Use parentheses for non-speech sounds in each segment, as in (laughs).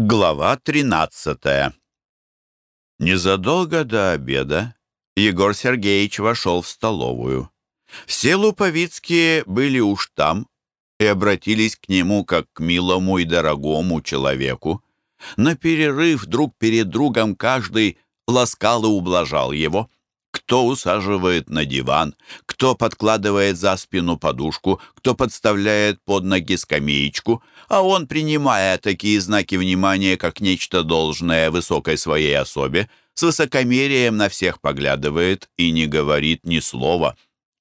Глава 13 Незадолго до обеда Егор Сергеевич вошел в столовую. Все луповицкие были уж там и обратились к нему как к милому и дорогому человеку. На перерыв друг перед другом каждый ласкал и ублажал его. Кто усаживает на диван, кто подкладывает за спину подушку, кто подставляет под ноги скамеечку, а он, принимая такие знаки внимания, как нечто должное высокой своей особе, с высокомерием на всех поглядывает и не говорит ни слова.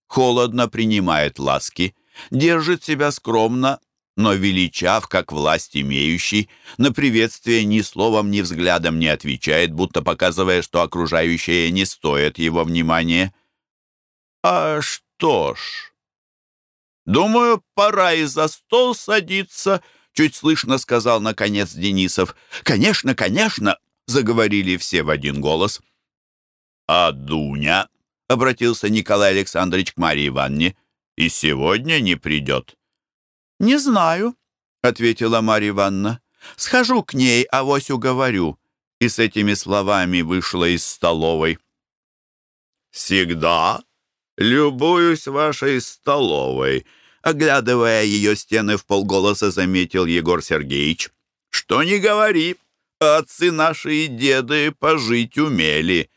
Холодно принимает ласки, держит себя скромно, но величав, как власть имеющий, на приветствие ни словом, ни взглядом не отвечает, будто показывая, что окружающее не стоит его внимания. «А что ж...» «Думаю, пора и за стол садиться», — чуть слышно сказал, наконец, Денисов. «Конечно, конечно», — заговорили все в один голос. «А Дуня?» — обратился Николай Александрович к Марии Ивановне. «И сегодня не придет». «Не знаю», — ответила Марья Ивановна. «Схожу к ней, авось уговорю». И с этими словами вышла из столовой. «Всегда любуюсь вашей столовой», — оглядывая ее стены в полголоса, заметил Егор Сергеевич. «Что не говори, отцы наши и деды пожить умели».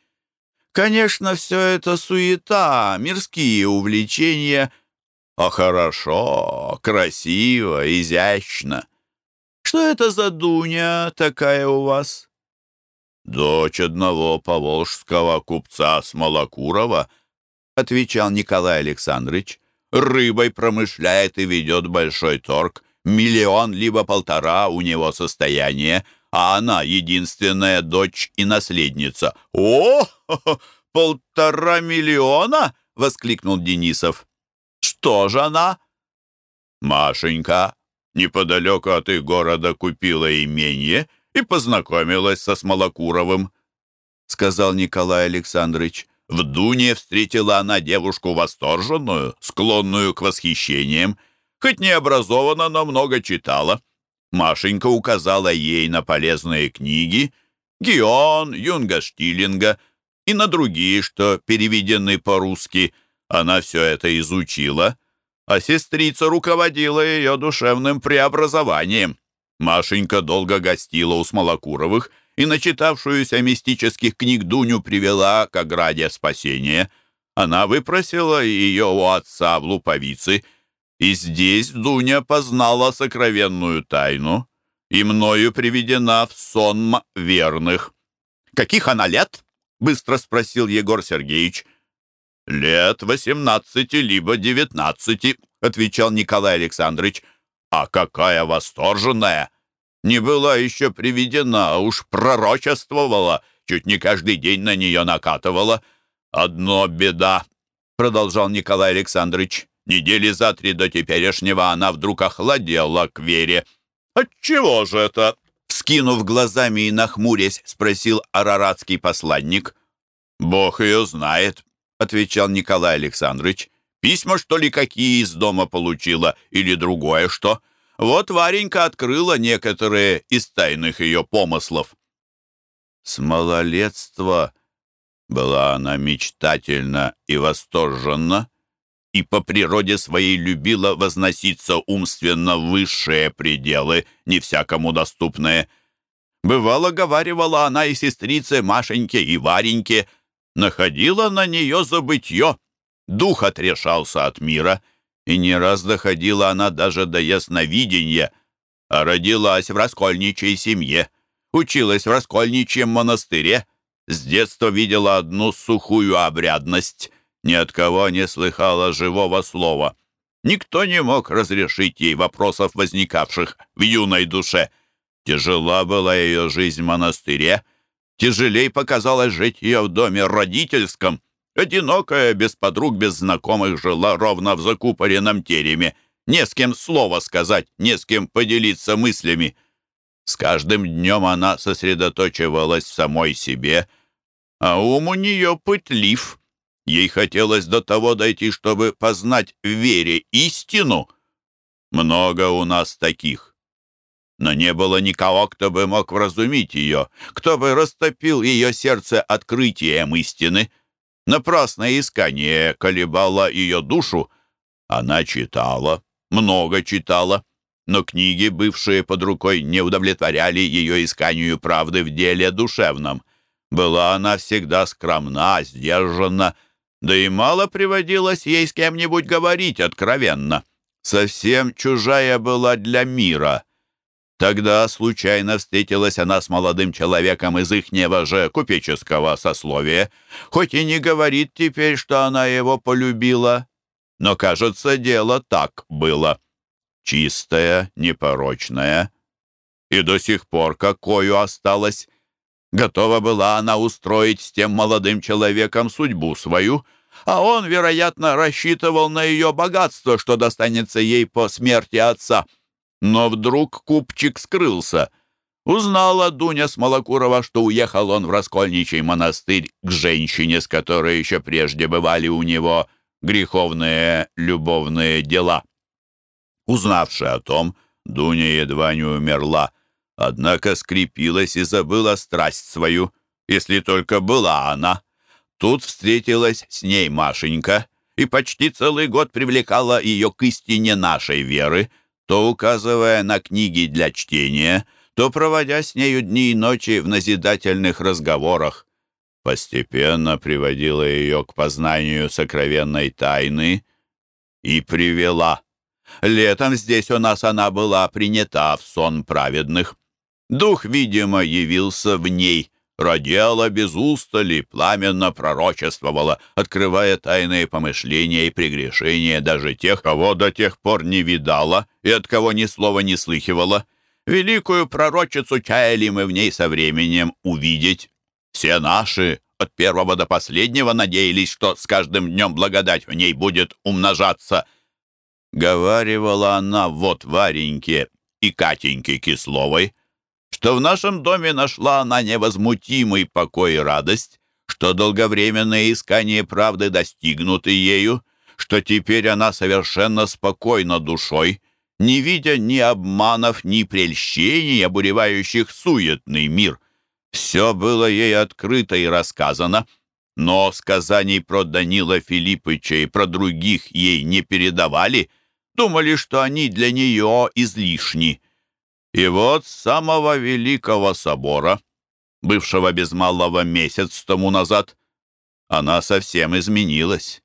Конечно, все это суета, мирские увлечения, а хорошо, красиво, изящно. Что это за Дуня такая у вас? Дочь одного поволжского купца Смолокурова, отвечал Николай Александрович. Рыбой промышляет и ведет большой торг. Миллион либо полтора у него состояние, а она единственная дочь и наследница. «О, (laughs) полтора миллиона!» — воскликнул Денисов. Что же она?» «Машенька неподалеку от их города купила имение и познакомилась со Смолокуровым», сказал Николай Александрович. В Дуне встретила она девушку восторженную, склонную к восхищениям, хоть не образована, но много читала. Машенька указала ей на полезные книги Гион, Юнга Штилинга и на другие, что переведены по-русски – она все это изучила, а сестрица руководила ее душевным преобразованием. Машенька долго гостила у Смолокуровых и начитавшуюся мистических книг Дуню привела к ограде спасения. Она выпросила ее у отца в Луповицы, и здесь Дуня познала сокровенную тайну и мною приведена в сон верных. «Каких она лет?» — быстро спросил Егор Сергеевич. «Лет восемнадцати либо девятнадцати», — отвечал Николай Александрович. «А какая восторженная! Не была еще приведена, а уж пророчествовала, чуть не каждый день на нее накатывала. Одно беда», — продолжал Николай Александрович. «Недели за три до теперешнего она вдруг охладела к Вере». «Отчего же это?» Вскинув глазами и нахмурясь, спросил араратский посланник. «Бог ее знает», отвечал Николай Александрович. «Письма, что ли, какие из дома получила, или другое что? Вот Варенька открыла некоторые из тайных ее помыслов». С малолетства была она мечтательна и восторженна, и по природе своей любила возноситься умственно высшие пределы, не всякому доступные. Бывало, говаривала она и сестрице Машеньке, и Вареньке — находила на нее забытье. Дух отрешался от мира, и не раз доходила она даже до ясновидения, а родилась в раскольничьей семье, училась в раскольничьем монастыре, с детства видела одну сухую обрядность, ни от кого не слыхала живого слова. Никто не мог разрешить ей вопросов, возникавших в юной душе. Тяжела была ее жизнь в монастыре, Тяжелей показалось жить ее в доме родительском. Одинокая, без подруг, без знакомых, жила ровно в закупоренном тереме. Не с кем слова сказать, не с кем поделиться мыслями. С каждым днем она сосредоточивалась в самой себе, а ум у нее пытлив. Ей хотелось до того дойти, чтобы познать в вере истину. Много у нас таких. Но не было никого, кто бы мог вразумить ее, кто бы растопил ее сердце открытием истины. Напрасное искание колебало ее душу. Она читала, много читала, но книги, бывшие под рукой, не удовлетворяли ее исканию правды в деле душевном. Была она всегда скромна, сдержанна, да и мало приводилось ей с кем-нибудь говорить откровенно. Совсем чужая была для мира. Тогда случайно встретилась она с молодым человеком из ихнего же купеческого сословия, хоть и не говорит теперь, что она его полюбила, но, кажется, дело так было. Чистая, непорочная, и до сих пор какою осталась. Готова была она устроить с тем молодым человеком судьбу свою, а он, вероятно, рассчитывал на ее богатство, что достанется ей по смерти отца. Но вдруг купчик скрылся. Узнала Дуня Смолокурова, что уехал он в Раскольничий монастырь к женщине, с которой еще прежде бывали у него греховные любовные дела. Узнавши о том, Дуня едва не умерла, однако скрепилась и забыла страсть свою, если только была она. Тут встретилась с ней Машенька и почти целый год привлекала ее к истине нашей веры, то указывая на книги для чтения, то проводя с нею дни и ночи в назидательных разговорах. Постепенно приводила ее к познанию сокровенной тайны и привела. Летом здесь у нас она была принята в сон праведных. Дух, видимо, явился в ней, родила без устали, пламенно пророчествовала, открывая тайные помышления и прегрешения даже тех, кого до тех пор не видала и от кого ни слова не слыхивала. Великую пророчицу чаяли мы в ней со временем увидеть. Все наши, от первого до последнего, надеялись, что с каждым днем благодать в ней будет умножаться. Говаривала она вот Вареньке и Катеньке Кисловой, что в нашем доме нашла она невозмутимый покой и радость, что долговременные искания правды достигнуты ею, что теперь она совершенно спокойна душой, не видя ни обманов, ни прельщений, обуревающих суетный мир. Все было ей открыто и рассказано, но сказаний про Данила Филиппыча и про других ей не передавали, думали, что они для нее излишни. И вот с самого Великого Собора, бывшего без малого месяц тому назад, она совсем изменилась.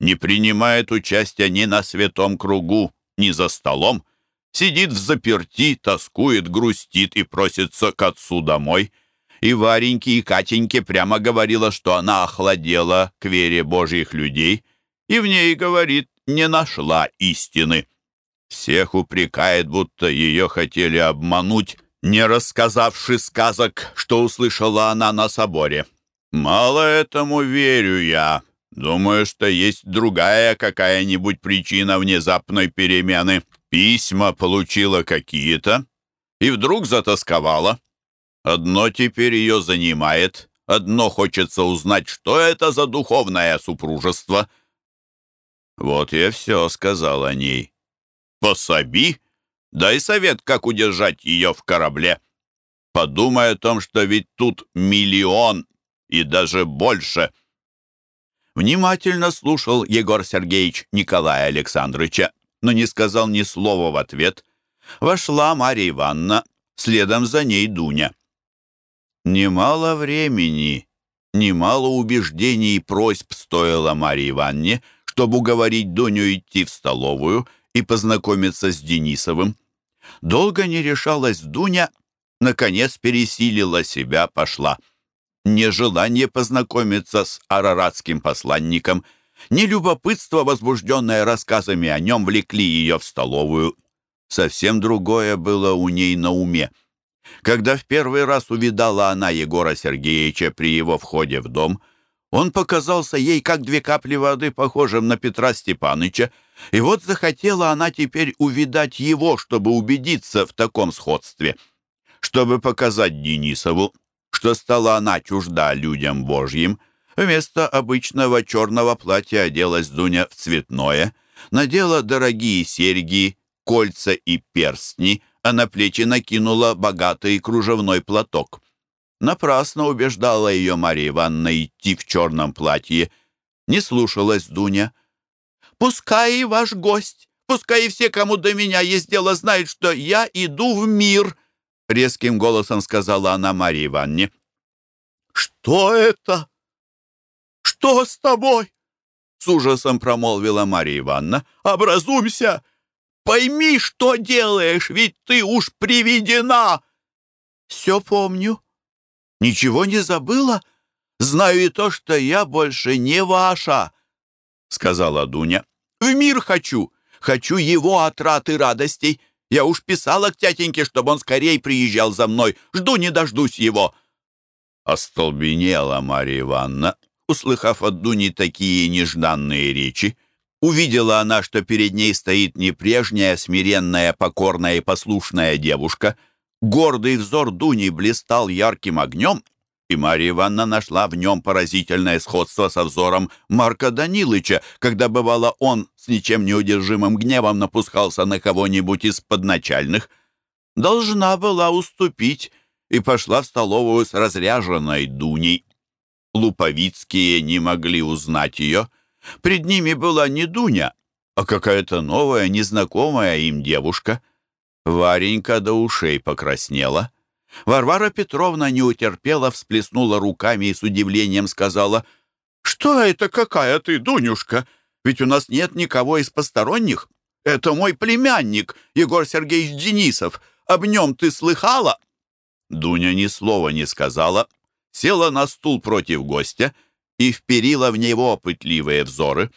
Не принимает участия ни на святом кругу, ни за столом. Сидит в заперти, тоскует, грустит и просится к отцу домой. И Вареньке, и Катеньке прямо говорила, что она охладела к вере божьих людей, и в ней, говорит, не нашла истины. Всех упрекает, будто ее хотели обмануть, не рассказавши сказок, что услышала она на соборе. Мало этому верю я. Думаю, что есть другая какая-нибудь причина внезапной перемены. Письма получила какие-то и вдруг затасковала. Одно теперь ее занимает, одно хочется узнать, что это за духовное супружество. Вот я все сказал о ней. Пособи, дай совет, как удержать ее в корабле. Подумай о том, что ведь тут миллион и даже больше. Внимательно слушал Егор Сергеевич Николая Александровича, но не сказал ни слова в ответ. Вошла Марья Ивановна, следом за ней Дуня. Немало времени, немало убеждений и просьб стоило Марье Ивановне, чтобы уговорить Дуню идти в столовую — и познакомиться с Денисовым. Долго не решалась Дуня, наконец пересилила себя, пошла. Нежелание познакомиться с араратским посланником, ни любопытство, возбужденное рассказами о нем, влекли ее в столовую. Совсем другое было у ней на уме. Когда в первый раз увидала она Егора Сергеевича при его входе в дом, он показался ей, как две капли воды, похожим на Петра Степаныча, и вот захотела она теперь увидать его, чтобы убедиться в таком сходстве. Чтобы показать Денисову, что стала она чужда людям божьим, вместо обычного черного платья оделась Дуня в цветное, надела дорогие серьги, кольца и перстни, а на плечи накинула богатый кружевной платок. Напрасно убеждала ее Мария Ивановна идти в черном платье. Не слушалась Дуня. «Пускай и ваш гость, пускай и все, кому до меня есть дело, знают, что я иду в мир», — резким голосом сказала она Марии Ивановне. «Что это? Что с тобой?» С ужасом промолвила Мария Ивановна. «Образумся! Пойми, что делаешь, ведь ты уж приведена!» «Все помню», Ничего не забыла? Знаю и то, что я больше не ваша, — сказала Дуня. В мир хочу, хочу его отрад и радостей. Я уж писала к тятеньке, чтобы он скорее приезжал за мной. Жду не дождусь его. Остолбенела Марья Ивановна, услыхав от Дуни такие нежданные речи. Увидела она, что перед ней стоит не прежняя, смиренная, покорная и послушная девушка — Гордый взор Дуни блистал ярким огнем, и Марья Ивановна нашла в нем поразительное сходство со взором Марка Данилыча, когда, бывало, он с ничем неудержимым гневом напускался на кого-нибудь из подначальных. Должна была уступить и пошла в столовую с разряженной Дуней. Луповицкие не могли узнать ее. Пред ними была не Дуня, а какая-то новая, незнакомая им девушка — Варенька до ушей покраснела. Варвара Петровна не утерпела, всплеснула руками и с удивлением сказала, «Что это какая ты, Дунюшка? Ведь у нас нет никого из посторонних. Это мой племянник, Егор Сергеевич Денисов. Об нем ты слыхала?» Дуня ни слова не сказала, села на стул против гостя и вперила в него пытливые взоры.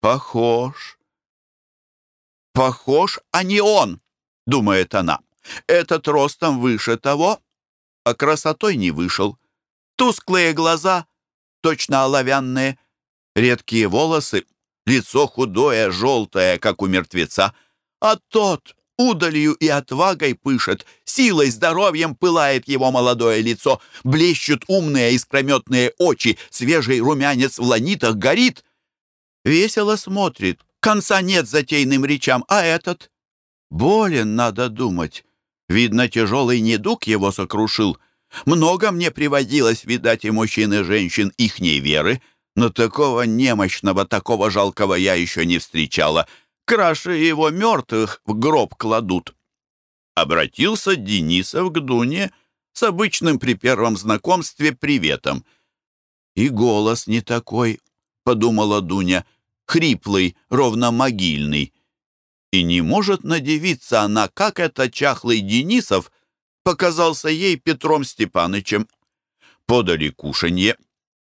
«Похож, «Похож, а не он», — думает она. «Этот ростом выше того, а красотой не вышел. Тусклые глаза, точно оловянные, редкие волосы, лицо худое, желтое, как у мертвеца. А тот удалью и отвагой пышет, силой, здоровьем пылает его молодое лицо, блещут умные искрометные очи, свежий румянец в ланитах горит. Весело смотрит, Конца нет затейным речам, а этот? Болен, надо думать. Видно, тяжелый недуг его сокрушил. Много мне приводилось видать и мужчин, и женщин ихней веры, но такого немощного, такого жалкого я еще не встречала. Краше его мертвых в гроб кладут. Обратился Денисов к Дуне с обычным при первом знакомстве приветом. «И голос не такой», — подумала Дуня, хриплый, ровно могильный. И не может надевиться она, как это чахлый Денисов показался ей Петром Степанычем. Подали кушанье,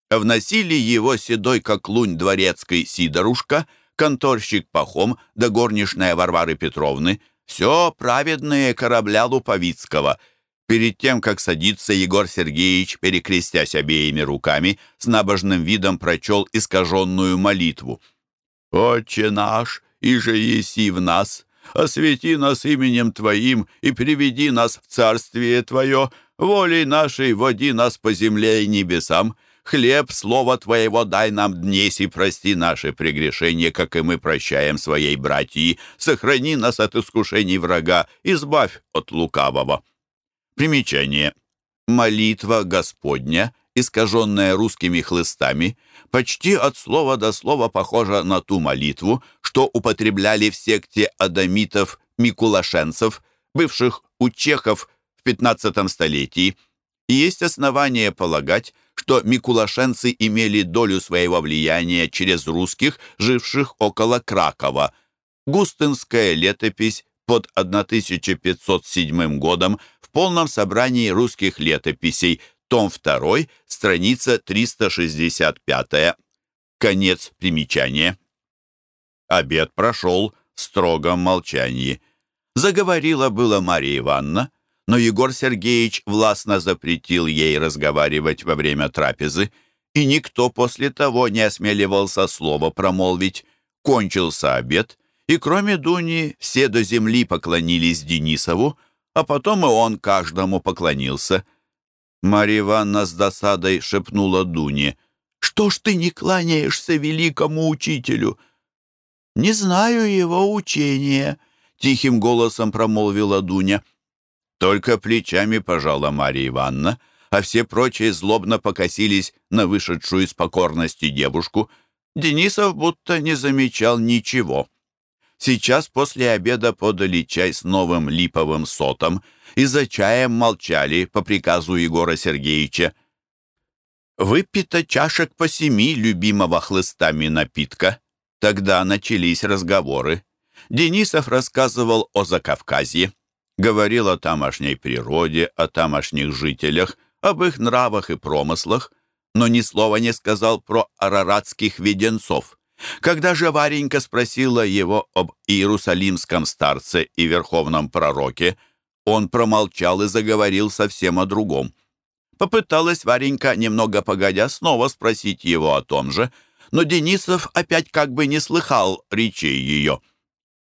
вносили его седой, как лунь дворецкой Сидорушка, конторщик Пахом да горничная Варвары Петровны, все праведные корабля Луповицкого — Перед тем, как садиться, Егор Сергеевич, перекрестясь обеими руками, с набожным видом прочел искаженную молитву. «Отче наш, и же еси в нас, освети нас именем Твоим и приведи нас в Царствие Твое, волей нашей води нас по земле и небесам, хлеб, слово Твоего дай нам днесь и прости наши прегрешения, как и мы прощаем своей братьи, сохрани нас от искушений врага, избавь от лукавого». Примечание. Молитва Господня, искаженная русскими хлыстами, почти от слова до слова похожа на ту молитву, что употребляли в секте адамитов микулашенцев, бывших у чехов в 15 столетии. И есть основания полагать, что микулашенцы имели долю своего влияния через русских, живших около Кракова. Густынская летопись под 1507 годом в полном собрании русских летописей – том 2, страница 365. Конец примечания. Обед прошел в строгом молчании. Заговорила была Мария Ивановна, но Егор Сергеевич властно запретил ей разговаривать во время трапезы, и никто после того не осмеливался слова промолвить. Кончился обед, и кроме Дуни все до земли поклонились Денисову, а потом и он каждому поклонился. Марья Ивановна с досадой шепнула Дуне. «Что ж ты не кланяешься великому учителю?» «Не знаю его учения», — тихим голосом промолвила Дуня. Только плечами пожала Марья Ивановна, а все прочие злобно покосились на вышедшую из покорности девушку. Денисов будто не замечал ничего. Сейчас после обеда подали чай с новым липовым сотом, и за чаем молчали по приказу Егора Сергеевича. Выпито чашек по семи любимого хлыстами напитка. Тогда начались разговоры. Денисов рассказывал о Закавказье, говорил о тамошней природе, о тамошних жителях, об их нравах и промыслах, но ни слова не сказал про араратских веденцов. Когда же Варенька спросила его об иерусалимском старце и верховном пророке, он промолчал и заговорил совсем о другом. Попыталась Варенька, немного погодя, снова спросить его о том же, но Денисов опять как бы не слыхал речей ее.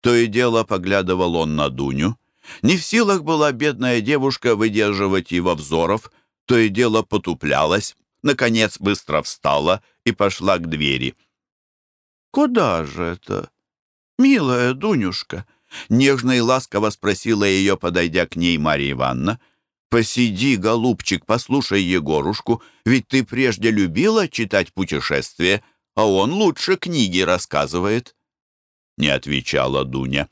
То и дело поглядывал он на Дуню. Не в силах была бедная девушка выдерживать его взоров, то и дело потуплялась, наконец быстро встала и пошла к двери. «Куда же это, милая Дунюшка?» Нежно и ласково спросила ее, подойдя к ней Марья Ивановна. «Посиди, голубчик, послушай Егорушку, ведь ты прежде любила читать путешествия, а он лучше книги рассказывает». Не отвечала Дуня.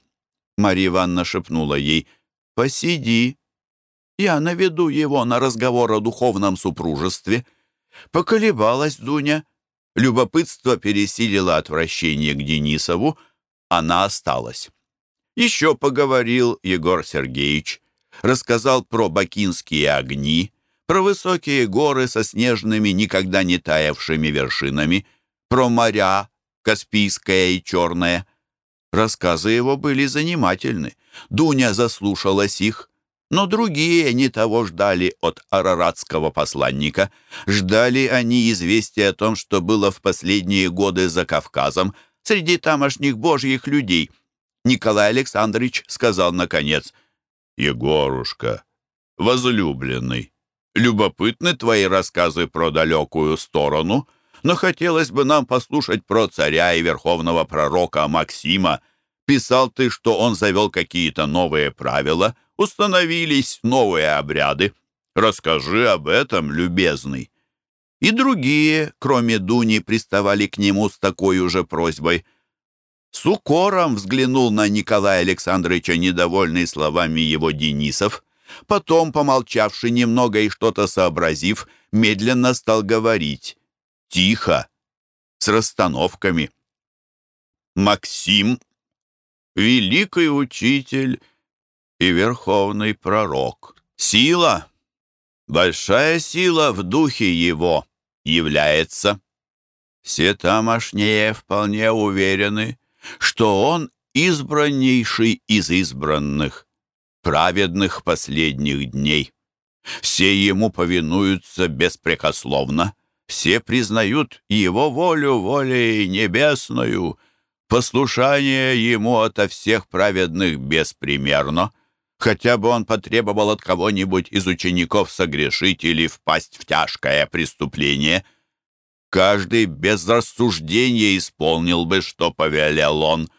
Марья Ивановна шепнула ей, «Посиди, я наведу его на разговор о духовном супружестве». Поколебалась Дуня, Любопытство пересилило отвращение к Денисову, она осталась. Еще поговорил Егор Сергеевич, рассказал про бакинские огни, про высокие горы со снежными, никогда не таявшими вершинами, про моря, Каспийское и Черное. Рассказы его были занимательны. Дуня заслушалась их, но другие не того ждали от араратского посланника. Ждали они известия о том, что было в последние годы за Кавказом среди тамошних божьих людей. Николай Александрович сказал наконец, «Егорушка, возлюбленный, любопытны твои рассказы про далекую сторону, но хотелось бы нам послушать про царя и верховного пророка Максима. Писал ты, что он завел какие-то новые правила — установились новые обряды. Расскажи об этом, любезный». И другие, кроме Дуни, приставали к нему с такой уже просьбой. С укором взглянул на Николая Александровича, недовольный словами его Денисов. Потом, помолчавший немного и что-то сообразив, медленно стал говорить. Тихо, с расстановками. Максим, великий учитель и верховный пророк. Сила, большая сила в духе его является. Все тамошние вполне уверены, что он избраннейший из избранных, праведных последних дней. Все ему повинуются беспрекословно, все признают его волю волей небесную, послушание ему ото всех праведных беспримерно — хотя бы он потребовал от кого-нибудь из учеников согрешить или впасть в тяжкое преступление, каждый без рассуждения исполнил бы, что повелел он.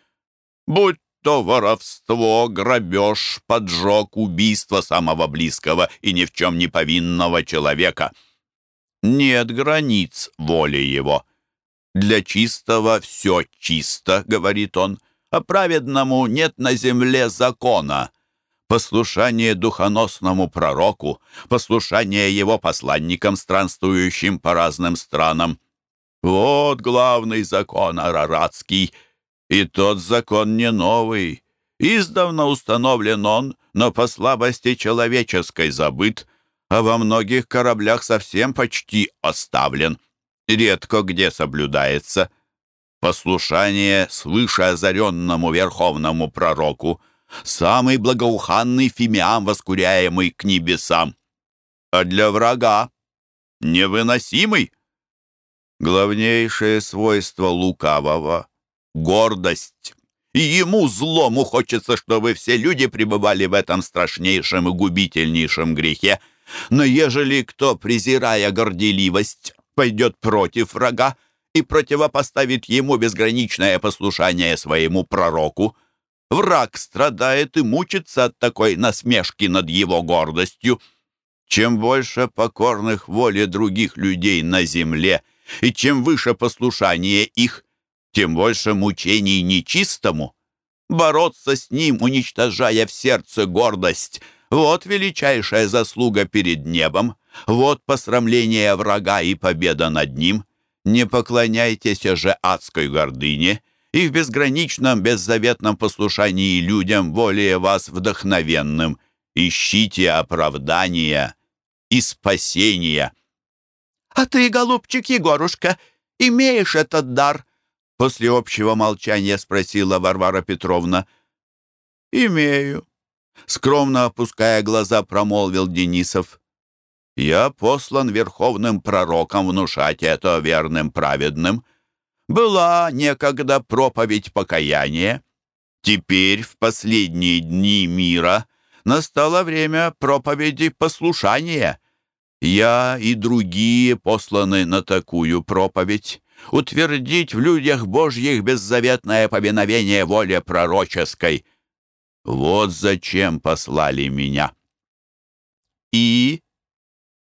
Будь то воровство, грабеж, поджог, убийство самого близкого и ни в чем не повинного человека. Нет границ воли его. Для чистого все чисто, говорит он, а праведному нет на земле закона послушание духоносному пророку, послушание его посланникам, странствующим по разным странам. Вот главный закон араратский, и тот закон не новый. Издавна установлен он, но по слабости человеческой забыт, а во многих кораблях совсем почти оставлен. Редко где соблюдается. Послушание свыше озаренному верховному пророку — самый благоуханный фимиам, воскуряемый к небесам, а для врага невыносимый. Главнейшее свойство лукавого — гордость. И ему, злому, хочется, чтобы все люди пребывали в этом страшнейшем и губительнейшем грехе. Но ежели кто, презирая горделивость, пойдет против врага и противопоставит ему безграничное послушание своему пророку — Враг страдает и мучится от такой насмешки над его гордостью. Чем больше покорных воле других людей на земле, и чем выше послушание их, тем больше мучений нечистому. Бороться с ним, уничтожая в сердце гордость, вот величайшая заслуга перед небом, вот посрамление врага и победа над ним. Не поклоняйтесь же адской гордыне, и в безграничном, беззаветном послушании людям более вас вдохновенным. Ищите оправдания и спасения. «А ты, голубчик Егорушка, имеешь этот дар?» После общего молчания спросила Варвара Петровна. «Имею», — скромно опуская глаза, промолвил Денисов. «Я послан верховным пророком внушать это верным праведным. Была некогда проповедь покаяния. Теперь, в последние дни мира, настало время проповеди послушания. Я и другие посланы на такую проповедь утвердить в людях Божьих беззаветное повиновение воле пророческой. Вот зачем послали меня. И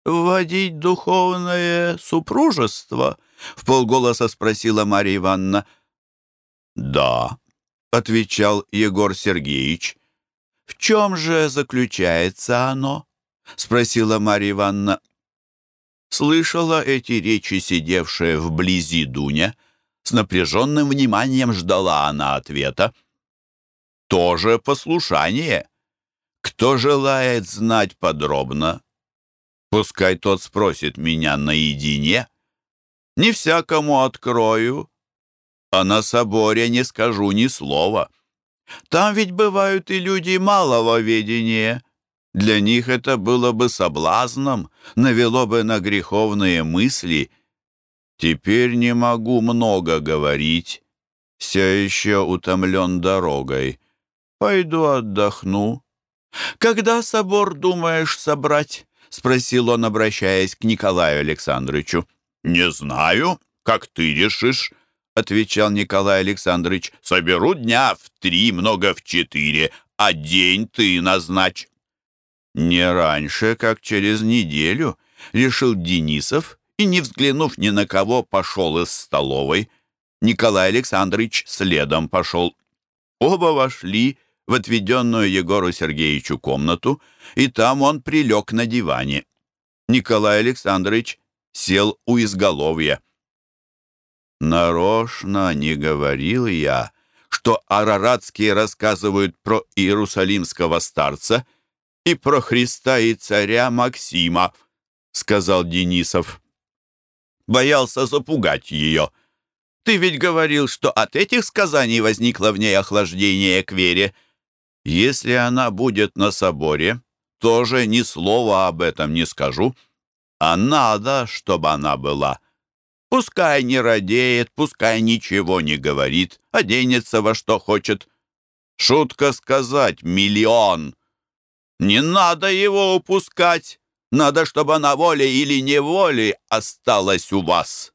вводить духовное супружество? В полголоса спросила Марья Ивановна. Да, отвечал Егор Сергеевич. В чем же заключается оно? Спросила Марья Ивановна. Слышала эти речи, сидевшая вблизи Дуня. С напряженным вниманием ждала она ответа. Тоже послушание. Кто желает знать подробно, пускай тот спросит меня наедине. Не всякому открою, а на соборе не скажу ни слова. Там ведь бывают и люди малого ведения, для них это было бы соблазном, навело бы на греховные мысли. Теперь не могу много говорить, все еще утомлен дорогой. Пойду отдохну. «Когда собор думаешь собрать?» — спросил он, обращаясь к Николаю Александровичу. «Не знаю, как ты решишь», — отвечал Николай Александрович. «Соберу дня в три, много в четыре, а день ты назначь». Не раньше, как через неделю, решил Денисов и, не взглянув ни на кого, пошел из столовой. Николай Александрович следом пошел. Оба вошли в отведенную Егору Сергеевичу комнату, и там он прилег на диване. Николай Александрович сел у изголовья. Нарочно не говорил я, что араратские рассказывают про иерусалимского старца — и про Христа и царя Максима», — сказал Денисов. Боялся запугать ее. «Ты ведь говорил, что от этих сказаний возникло в ней охлаждение к вере. Если она будет на соборе, тоже ни слова об этом не скажу. А надо, чтобы она была. Пускай не радеет, пускай ничего не говорит, оденется во что хочет. Шутка сказать «миллион». Не надо его упускать. Надо, чтобы на воле или неволе осталось у вас.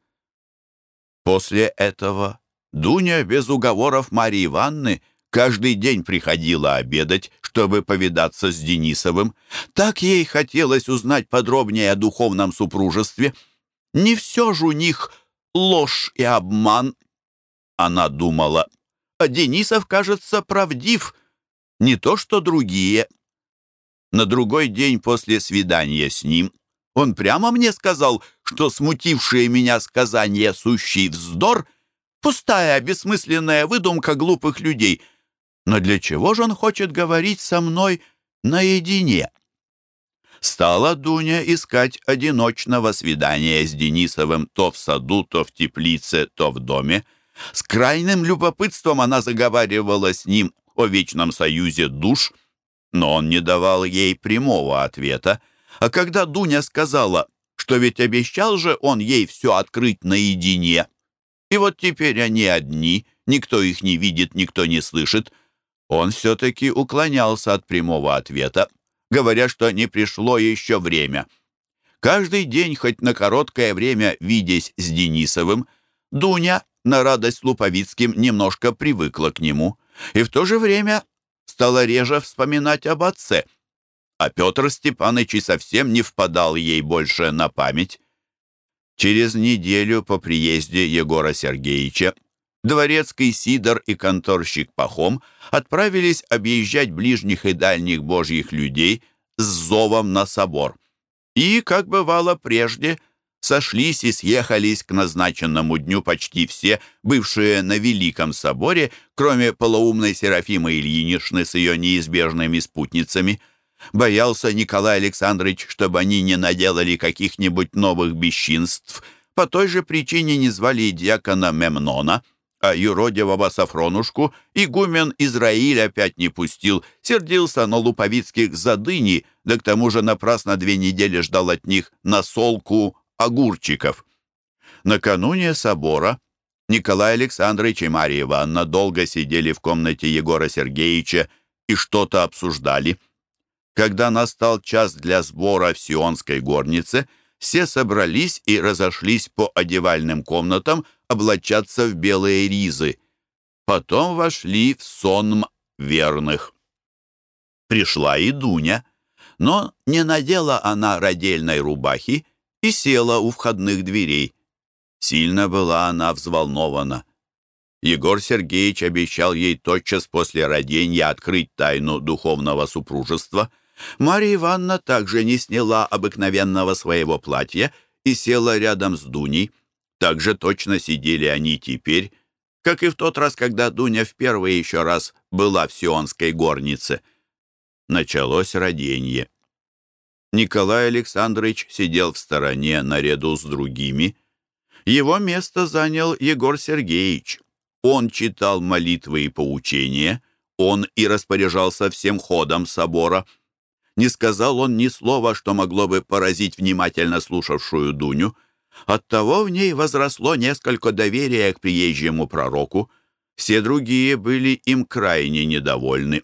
После этого Дуня без уговоров Марии Ивановны каждый день приходила обедать, чтобы повидаться с Денисовым. Так ей хотелось узнать подробнее о духовном супружестве. Не все же у них ложь и обман. Она думала, а Денисов, кажется, правдив, не то что другие. На другой день после свидания с ним он прямо мне сказал, что смутившие меня сказания сущий вздор, пустая, бессмысленная выдумка глупых людей. Но для чего же он хочет говорить со мной наедине? Стала Дуня искать одиночного свидания с Денисовым то в саду, то в теплице, то в доме. С крайним любопытством она заговаривала с ним о вечном союзе душ — но он не давал ей прямого ответа. А когда Дуня сказала, что ведь обещал же он ей все открыть наедине, и вот теперь они одни, никто их не видит, никто не слышит, он все-таки уклонялся от прямого ответа, говоря, что не пришло еще время. Каждый день, хоть на короткое время, видясь с Денисовым, Дуня, на радость Луповицким, немножко привыкла к нему — и в то же время стала реже вспоминать об отце, а Петр Степанович и совсем не впадал ей больше на память. Через неделю по приезде Егора Сергеевича дворецкий Сидор и конторщик Пахом отправились объезжать ближних и дальних божьих людей с зовом на собор. И, как бывало прежде, сошлись и съехались к назначенному дню почти все, бывшие на Великом соборе, кроме полоумной Серафимы Ильинишны с ее неизбежными спутницами. Боялся Николай Александрович, чтобы они не наделали каких-нибудь новых бесчинств. По той же причине не звали дьякона Мемнона — а юродивого Сафронушку игумен Израиль опять не пустил, сердился на луповицких за дыни, да к тому же напрасно две недели ждал от них насолку огурчиков. Накануне собора Николай Александрович и Марья Ивановна долго сидели в комнате Егора Сергеевича и что-то обсуждали. Когда настал час для сбора в Сионской горнице, все собрались и разошлись по одевальным комнатам, облачаться в белые ризы. Потом вошли в сон верных. Пришла и Дуня, но не надела она родельной рубахи и села у входных дверей. Сильно была она взволнована. Егор Сергеевич обещал ей тотчас после родения открыть тайну духовного супружества. Марья Ивановна также не сняла обыкновенного своего платья и села рядом с Дуней. Так же точно сидели они теперь, как и в тот раз, когда Дуня впервые еще раз была в Сионской горнице. Началось роденье. Николай Александрович сидел в стороне наряду с другими. Его место занял Егор Сергеевич. Он читал молитвы и поучения, он и распоряжался всем ходом собора. Не сказал он ни слова, что могло бы поразить внимательно слушавшую Дуню — Оттого в ней возросло несколько доверия к приезжему пророку. Все другие были им крайне недовольны.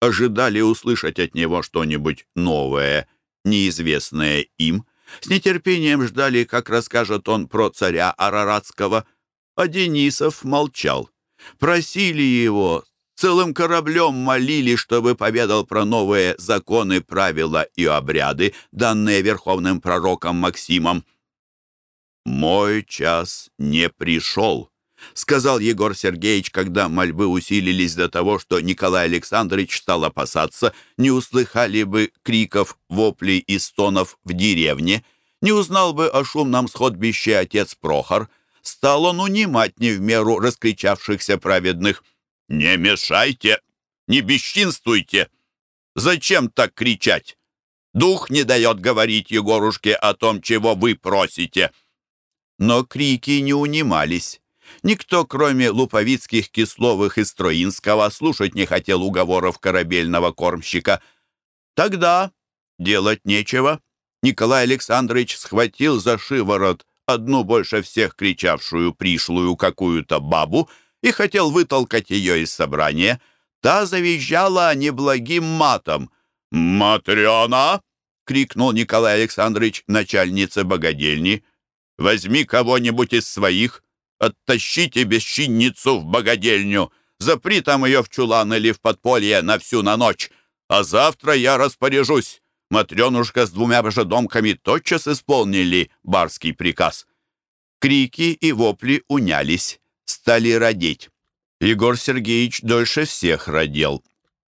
Ожидали услышать от него что-нибудь новое, неизвестное им. С нетерпением ждали, как расскажет он про царя Араратского. А Денисов молчал. Просили его, целым кораблем молили, чтобы поведал про новые законы, правила и обряды, данные верховным пророком Максимом. «Мой час не пришел», — сказал Егор Сергеевич, когда мольбы усилились до того, что Николай Александрович стал опасаться, не услыхали бы криков, воплей и стонов в деревне, не узнал бы о шумном сходбище отец Прохор, стал он унимать не в меру раскричавшихся праведных. «Не мешайте! Не бесчинствуйте! Зачем так кричать? Дух не дает говорить Егорушке о том, чего вы просите!» Но крики не унимались. Никто, кроме Луповицких, Кисловых и Строинского, слушать не хотел уговоров корабельного кормщика. Тогда делать нечего. Николай Александрович схватил за шиворот одну больше всех кричавшую пришлую какую-то бабу и хотел вытолкать ее из собрания. Та завизжала неблагим матом. «Матрена!» — крикнул Николай Александрович начальнице богадельни. Возьми кого-нибудь из своих, оттащите бесчинницу в богадельню, запри там ее в чулан или в подполье на всю на ночь, а завтра я распоряжусь. Матренушка с двумя божедомками тотчас исполнили барский приказ. Крики и вопли унялись, стали родить. Егор Сергеевич дольше всех родил.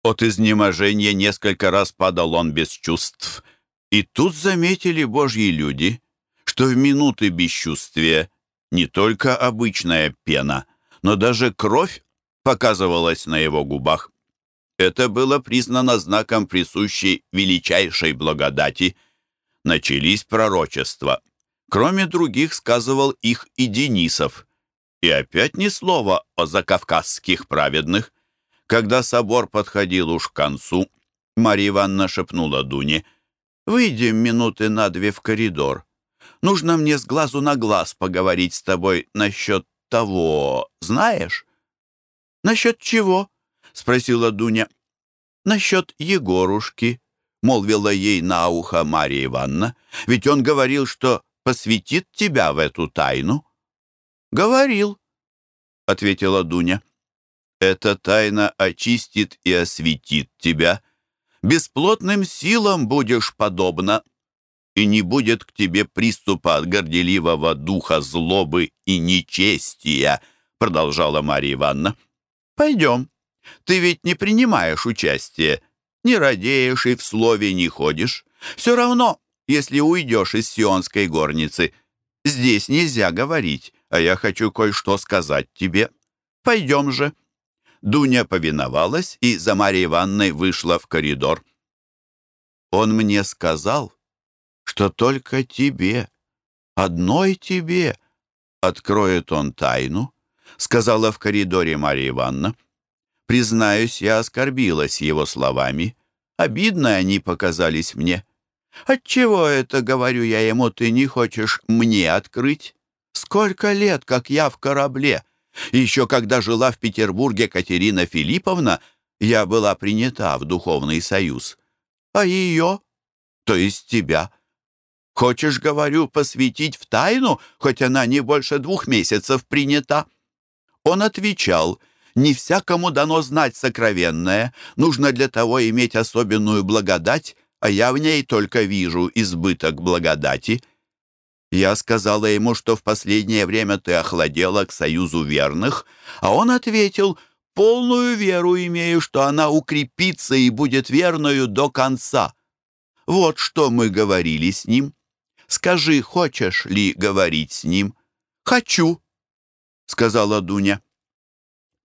От изнеможения несколько раз падал он без чувств. И тут заметили божьи люди, что в минуты бесчувствия не только обычная пена, но даже кровь показывалась на его губах. Это было признано знаком присущей величайшей благодати. Начались пророчества. Кроме других сказывал их и Денисов. И опять ни слова о закавказских праведных. Когда собор подходил уж к концу, Марья Ивановна шепнула Дуне, «Выйдем минуты на две в коридор. Нужно мне с глазу на глаз поговорить с тобой насчет того, знаешь?» «Насчет чего?» — спросила Дуня. «Насчет Егорушки», — молвила ей на ухо Марья Ивановна. «Ведь он говорил, что посвятит тебя в эту тайну». «Говорил», — ответила Дуня. Эта тайна очистит и осветит тебя. Бесплотным силам будешь подобна, и не будет к тебе приступа от горделивого духа злобы и нечестия, продолжала Марья Ивановна. Пойдем. Ты ведь не принимаешь участие, не радеешь и в слове не ходишь. Все равно, если уйдешь из сионской горницы, здесь нельзя говорить, а я хочу кое-что сказать тебе. Пойдем же». Дуня повиновалась и за Марьей Ивановной вышла в коридор. «Он мне сказал, что только тебе, одной тебе, откроет он тайну», сказала в коридоре Марья Ивановна. Признаюсь, я оскорбилась его словами. Обидно они показались мне. Отчего это, говорю я ему, ты не хочешь мне открыть? Сколько лет, как я в корабле. Еще когда жила в Петербурге Катерина Филипповна, я была принята в духовный союз. А ее, то есть тебя, хочешь, говорю, посвятить в тайну, хоть она не больше двух месяцев принята? Он отвечал — не всякому дано знать сокровенное. Нужно для того иметь особенную благодать, а я в ней только вижу избыток благодати. Я сказала ему, что в последнее время ты охладела к союзу верных, а он ответил, полную веру имею, что она укрепится и будет верною до конца. Вот что мы говорили с ним. Скажи, хочешь ли говорить с ним? Хочу, сказала Дуня.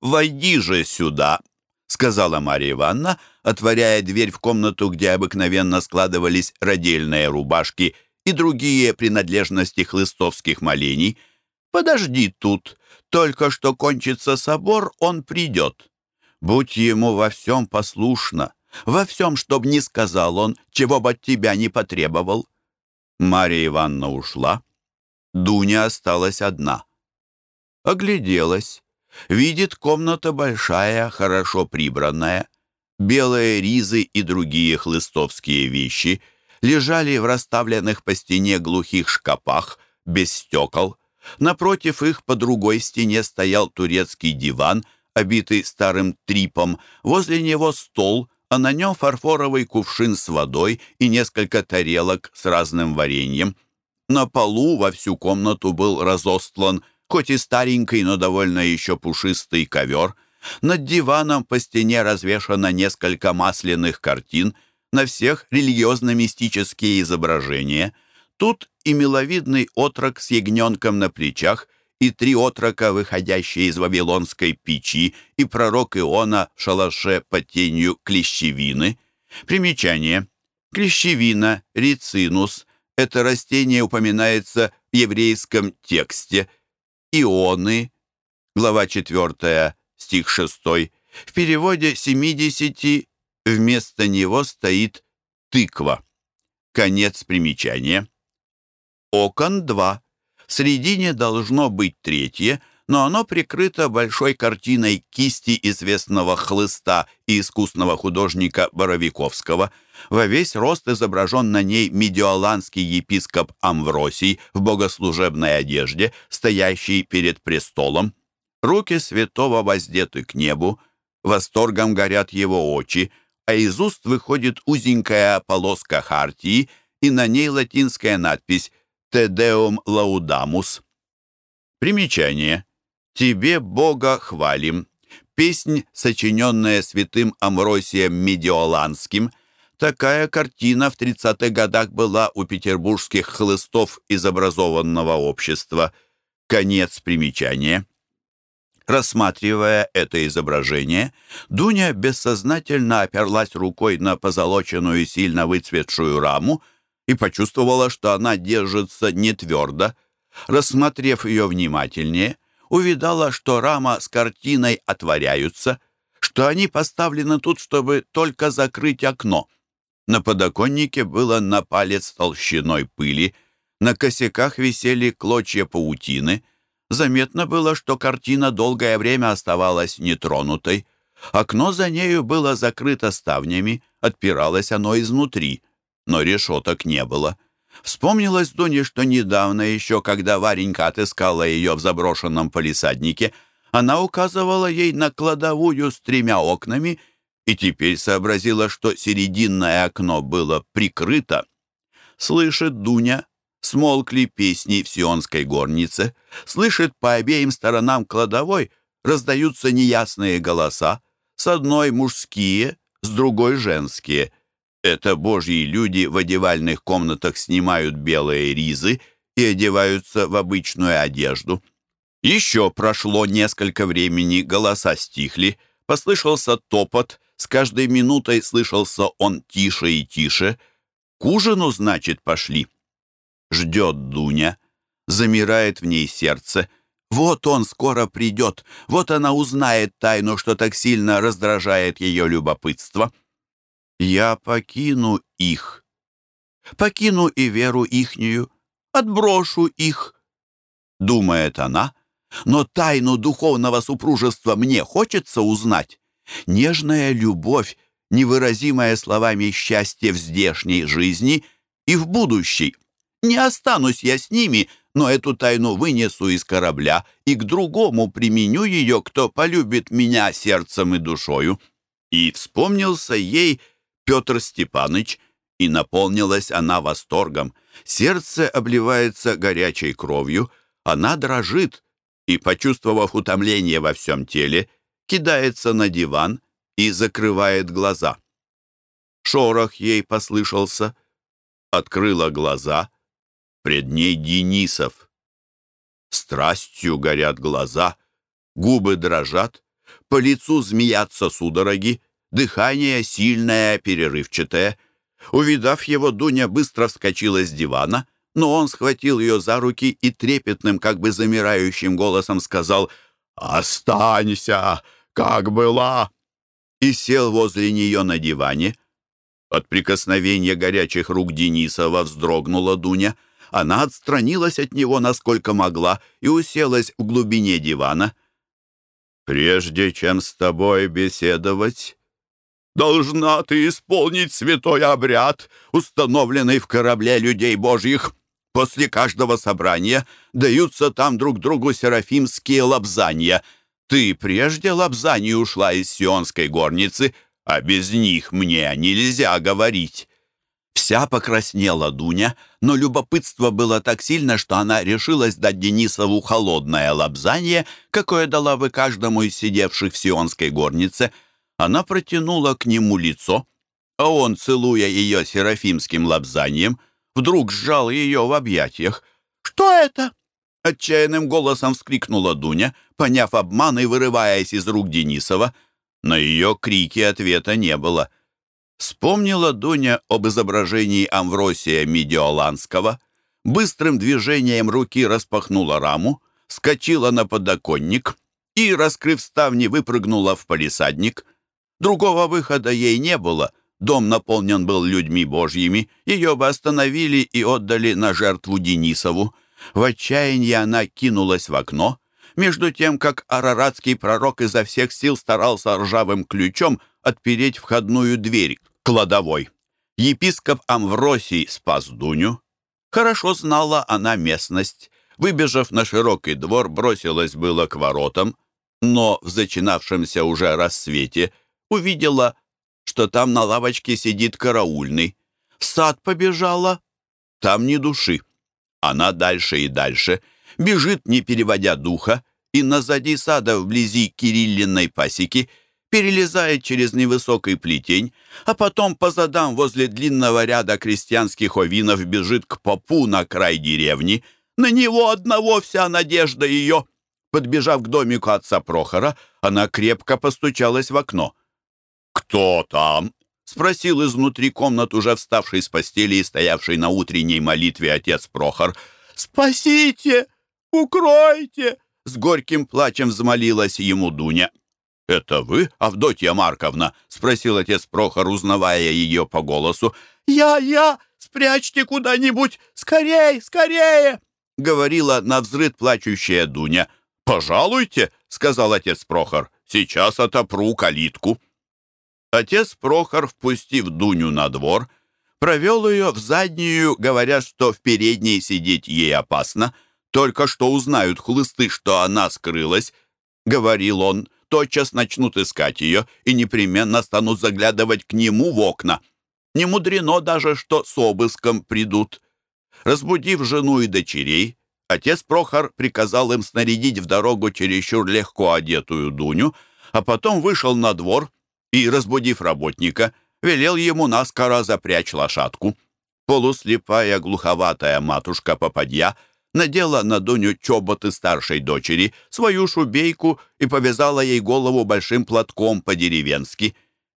«Войди же сюда», — сказала Марья Ивановна, отворяя дверь в комнату, где обыкновенно складывались родельные рубашки и другие принадлежности хлыстовских молений. «Подожди тут. Только что кончится собор, он придет. Будь ему во всем послушно, во всем, чтоб не сказал он, чего бы от тебя не потребовал». Марья Ивановна ушла. Дуня осталась одна. Огляделась Видит, комната большая, хорошо прибранная. Белые ризы и другие хлыстовские вещи лежали в расставленных по стене глухих шкапах, без стекол. Напротив их по другой стене стоял турецкий диван, обитый старым трипом. Возле него стол, а на нем фарфоровый кувшин с водой и несколько тарелок с разным вареньем. На полу во всю комнату был разостлан хоть и старенький, но довольно еще пушистый ковер. Над диваном по стене развешано несколько масляных картин, на всех религиозно-мистические изображения. Тут и миловидный отрок с ягненком на плечах, и три отрока, выходящие из вавилонской печи, и пророк Иона в шалаше под тенью клещевины. Примечание. Клещевина, рицинус. Это растение упоминается в еврейском тексте – ионы, глава 4, стих 6, в переводе 70 вместо него стоит тыква. Конец примечания. Окон 2. В середине должно быть третье, но оно прикрыто большой картиной кисти известного хлыста и искусного художника Боровиковского. Во весь рост изображен на ней медиоланский епископ Амвросий в богослужебной одежде, стоящий перед престолом. Руки святого воздеты к небу, восторгом горят его очи, а из уст выходит узенькая полоска хартии, и на ней латинская надпись «Te Deum Laudamus». Примечание. «Тебе, Бога, хвалим». Песнь, сочиненная святым Амросием Медиоланским. Такая картина в 30-х годах была у петербургских хлыстов из образованного общества. Конец примечания. Рассматривая это изображение, Дуня бессознательно оперлась рукой на позолоченную сильно выцветшую раму и почувствовала, что она держится не твердо. Рассмотрев ее внимательнее, увидала, что рама с картиной отворяются, что они поставлены тут, чтобы только закрыть окно. На подоконнике было на палец толщиной пыли, на косяках висели клочья паутины. Заметно было, что картина долгое время оставалась нетронутой. Окно за нею было закрыто ставнями, отпиралось оно изнутри, но решеток не было. Вспомнилось Дуне, что недавно еще, когда Варенька отыскала ее в заброшенном полисаднике, Она указывала ей на кладовую с тремя окнами и теперь сообразила, что серединное окно было прикрыто. Слышит Дуня, смолкли песни в сионской горнице, слышит по обеим сторонам кладовой раздаются неясные голоса, с одной мужские, с другой женские. Это божьи люди в одевальных комнатах снимают белые ризы и одеваются в обычную одежду. Еще прошло несколько времени, голоса стихли, послышался топот, с каждой минутой слышался он тише и тише. К ужину, значит, пошли. Ждет Дуня, замирает в ней сердце. Вот он скоро придет, вот она узнает тайну, что так сильно раздражает ее любопытство. Я покину их, покину и веру ихнюю, отброшу их, думает она, но тайну духовного супружества мне хочется узнать. Нежная любовь, невыразимая словами счастье в здешней жизни и в будущей. Не останусь я с ними, но эту тайну вынесу из корабля и к другому применю ее, кто полюбит меня сердцем и душою. И вспомнился ей Петр Степаныч, и наполнилась она восторгом. Сердце обливается горячей кровью, она дрожит, и, почувствовав утомление во всем теле, кидается на диван и закрывает глаза. Шорох ей послышался, открыла глаза, пред ней Денисов. Страстью горят глаза, губы дрожат, по лицу змеятся судороги, дыхание сильное, перерывчатое. Увидав его, Дуня быстро вскочила с дивана — но он схватил ее за руки и трепетным, как бы замирающим голосом сказал «Останься, как была!» и сел возле нее на диване. От прикосновения горячих рук Денисова вздрогнула Дуня. Она отстранилась от него, насколько могла, и уселась в глубине дивана. «Прежде чем с тобой беседовать, должна ты исполнить святой обряд, установленный в корабле людей Божьих», После каждого собрания даются там друг другу серафимские лапзания. Ты прежде лапзаний ушла из сионской горницы, а без них мне нельзя говорить». Вся покраснела Дуня, но любопытство было так сильно, что она решилась дать Денисову холодное лапзание, какое дала бы каждому из сидевших в сионской горнице. Она протянула к нему лицо, а он, целуя ее серафимским лапзанием, вдруг сжал ее в объятиях. «Что это?» — отчаянным голосом вскрикнула Дуня, поняв обман и вырываясь из рук Денисова. На ее крики ответа не было. Вспомнила Дуня об изображении Амвросия Медиоланского, быстрым движением руки распахнула раму, скочила на подоконник и, раскрыв ставни, выпрыгнула в палисадник. Другого выхода ей не было — Дом наполнен был людьми божьими, ее бы остановили и отдали на жертву Денисову. В отчаянии она кинулась в окно, между тем, как араратский пророк изо всех сил старался ржавым ключом отпереть входную дверь кладовой. Епископ Амвросий спас Дуню. Хорошо знала она местность. Выбежав на широкий двор, бросилась было к воротам, но в зачинавшемся уже рассвете увидела что там на лавочке сидит караульный. В сад побежала, там ни души. Она дальше и дальше, бежит, не переводя духа, и назади сада вблизи Кириллиной пасеки перелезает через невысокий плетень, а потом по задам возле длинного ряда крестьянских овинов бежит к попу на край деревни. На него одного вся надежда ее. Подбежав к домику отца Прохора, она крепко постучалась в окно. «Кто там?» — спросил изнутри комнат уже вставший с постели и стоявший на утренней молитве отец Прохор. «Спасите! Укройте!» — с горьким плачем взмолилась ему Дуня. «Это вы, Авдотья Марковна?» — спросил отец Прохор, узнавая ее по голосу. «Я, я! Спрячьте куда-нибудь! Скорей, скорее!» — говорила на взрыд плачущая Дуня. «Пожалуйте!» — сказал отец Прохор. «Сейчас отопру калитку». Отец Прохор, впустив Дуню на двор, провел ее в заднюю, говоря, что в передней сидеть ей опасно, только что узнают хлысты, что она скрылась, говорил он, — тотчас начнут искать ее и непременно станут заглядывать к нему в окна. Не мудрено даже, что с обыском придут. Разбудив жену и дочерей, отец Прохор приказал им снарядить в дорогу чересчур легко одетую Дуню, а потом вышел на двор и, разбудив работника, велел ему наскоро запрячь лошадку. Полуслепая глуховатая матушка-попадья надела на Дуню чоботы старшей дочери, свою шубейку и повязала ей голову большим платком по-деревенски.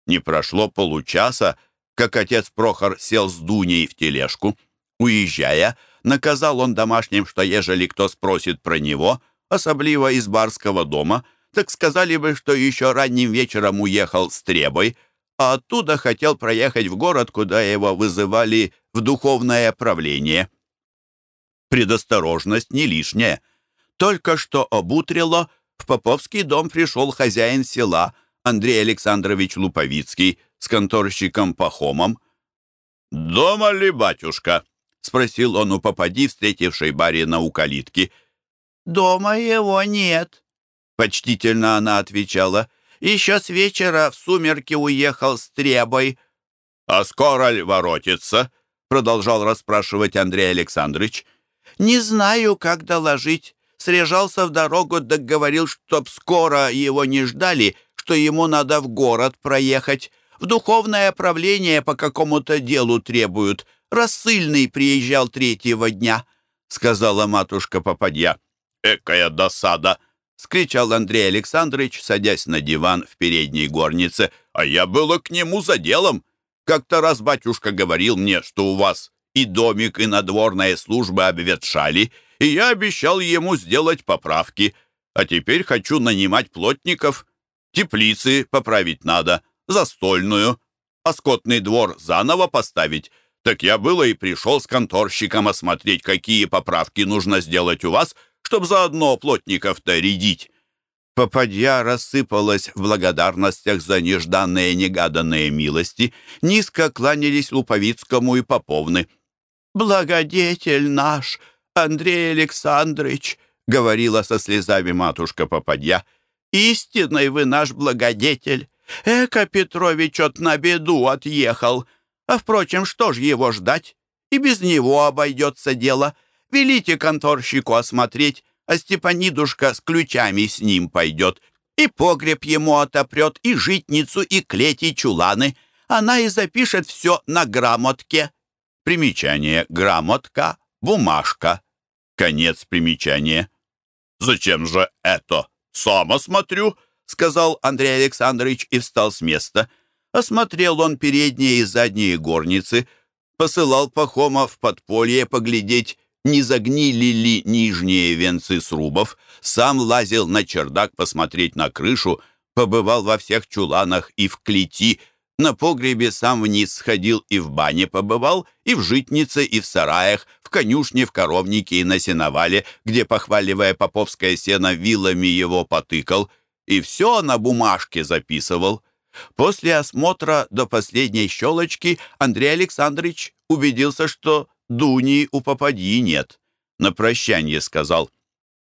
Не прошло получаса, как отец Прохор сел с Дуней в тележку. Уезжая, наказал он домашним, что ежели кто спросит про него, особливо из барского дома, так сказали бы, что еще ранним вечером уехал с Требой, а оттуда хотел проехать в город, куда его вызывали в духовное правление. Предосторожность не лишняя. Только что обутрило, в Поповский дом пришел хозяин села Андрей Александрович Луповицкий с конторщиком Пахомом. «Дома ли батюшка?» — спросил он у попади, встретившей барина у калитки. «Дома его нет», — почтительно она отвечала. «Еще с вечера в сумерки уехал с требой». «А скоро ли воротится?» — продолжал расспрашивать Андрей Александрович. «Не знаю, как доложить. Срежался в дорогу, да говорил, чтоб скоро его не ждали, что ему надо в город проехать. В духовное правление по какому-то делу требуют. Рассыльный приезжал третьего дня», — сказала матушка Попадья. «Экая досада!» — скричал Андрей Александрович, садясь на диван в передней горнице. «А я было к нему за делом. Как-то раз батюшка говорил мне, что у вас и домик, и надворная служба обветшали, и я обещал ему сделать поправки. А теперь хочу нанимать плотников. Теплицы поправить надо, застольную, а скотный двор заново поставить. Так я было и пришел с конторщиком осмотреть, какие поправки нужно сделать у вас, чтобы заодно плотников-то рядить». Попадья рассыпалась в благодарностях за нежданные негаданные милости, низко кланялись Луповицкому и Поповны. «Благодетель наш, Андрей Александрович», — говорила со слезами матушка Попадья, — «истинный вы наш благодетель. Эка Петрович от на беду отъехал. А, впрочем, что ж его ждать? И без него обойдется дело. Велите конторщику осмотреть, а Степанидушка с ключами с ним пойдет. И погреб ему отопрет, и житницу, и клеть, и чуланы. Она и запишет все на грамотке. Примечание «грамотка», «бумажка». Конец примечания. «Зачем же это? Сам осмотрю», — сказал Андрей Александрович и встал с места. Осмотрел он передние и задние горницы, посылал Пахома в подполье поглядеть, не загнили ли нижние венцы срубов, сам лазил на чердак посмотреть на крышу, побывал во всех чуланах и в клети, на погребе сам вниз сходил и в бане побывал, и в житнице, и в сараях, в конюшне, в коровнике и на сеновале, где, похваливая поповское сено, вилами его потыкал, и все на бумажке записывал. После осмотра до последней щелочки Андрей Александрович убедился, что Дуни у попадьи нет. На прощание сказал.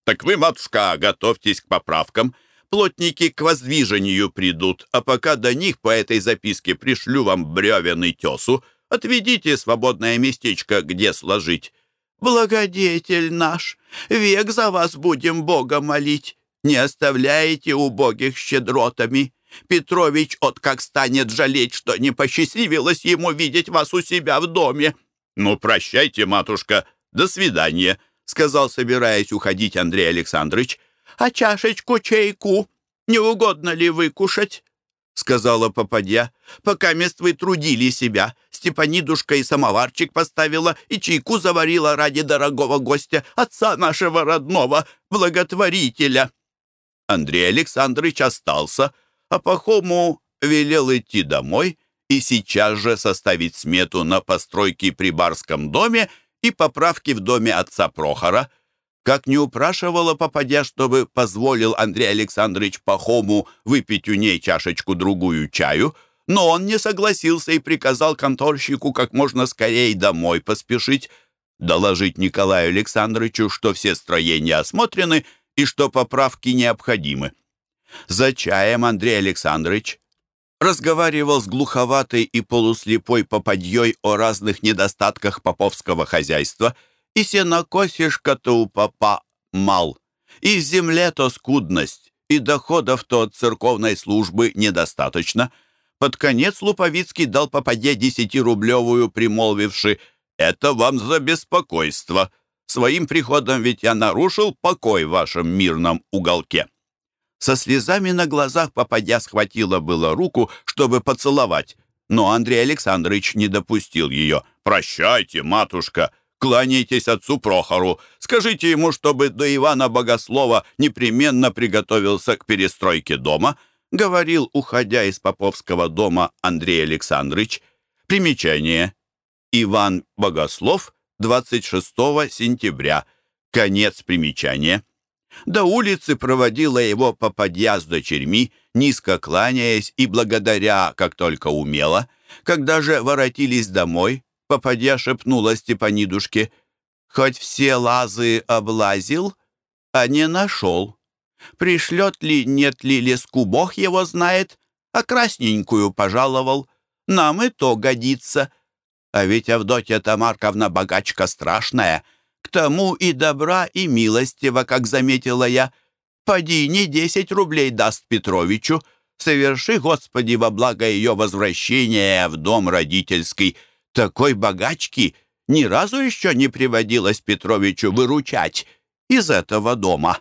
«Так вы, матушка, готовьтесь к поправкам. Плотники к воздвижению придут, а пока до них по этой записке пришлю вам бревен и тесу, отведите свободное местечко, где сложить». «Благодетель наш, век за вас будем Бога молить. Не оставляете убогих щедротами. Петрович от как станет жалеть, что не посчастливилось ему видеть вас у себя в доме». «Ну, прощайте, матушка, до свидания», — сказал, собираясь уходить Андрей Александрович. «А чашечку чайку не угодно ли выкушать?» — сказала попадья. «Пока мест вы трудили себя, Степанидушка и самоварчик поставила, и чайку заварила ради дорогого гостя, отца нашего родного, благотворителя». Андрей Александрович остался, а Пахому велел идти домой — и сейчас же составить смету на постройки при барском доме и поправки в доме отца Прохора. Как не упрашивала попадя, чтобы позволил Андрей Александрович Пахому выпить у ней чашечку-другую чаю, но он не согласился и приказал конторщику как можно скорее домой поспешить, доложить Николаю Александровичу, что все строения осмотрены и что поправки необходимы. За чаем Андрей Александрович разговаривал с глуховатой и полуслепой попадьей о разных недостатках поповского хозяйства, и сенокосишка-то у попа мал, и земле то скудность, и доходов то от церковной службы недостаточно. Под конец Луповицкий дал попаде десятирублевую, примолвивши «Это вам за беспокойство. Своим приходом ведь я нарушил покой в вашем мирном уголке». Со слезами на глазах попадя схватила было руку, чтобы поцеловать, но Андрей Александрович не допустил ее. «Прощайте, матушка, кланяйтесь отцу Прохору, скажите ему, чтобы до Ивана Богослова непременно приготовился к перестройке дома», говорил, уходя из Поповского дома Андрей Александрович. Примечание. Иван Богослов, 26 сентября. Конец примечания. До улицы проводила его попадья с дочерьми, низко кланяясь и благодаря, как только умела. Когда же воротились домой, попадья шепнула Степанидушке, «Хоть все лазы облазил, а не нашел. Пришлет ли, нет ли леску, бог его знает, а красненькую пожаловал. Нам и то годится. А ведь Авдотья Тамарковна богачка страшная». К тому и добра, и милостива, как заметила я. Поди, не десять рублей даст Петровичу. Соверши, Господи, во благо ее возвращения в дом родительский. Такой богачки ни разу еще не приводилось Петровичу выручать из этого дома».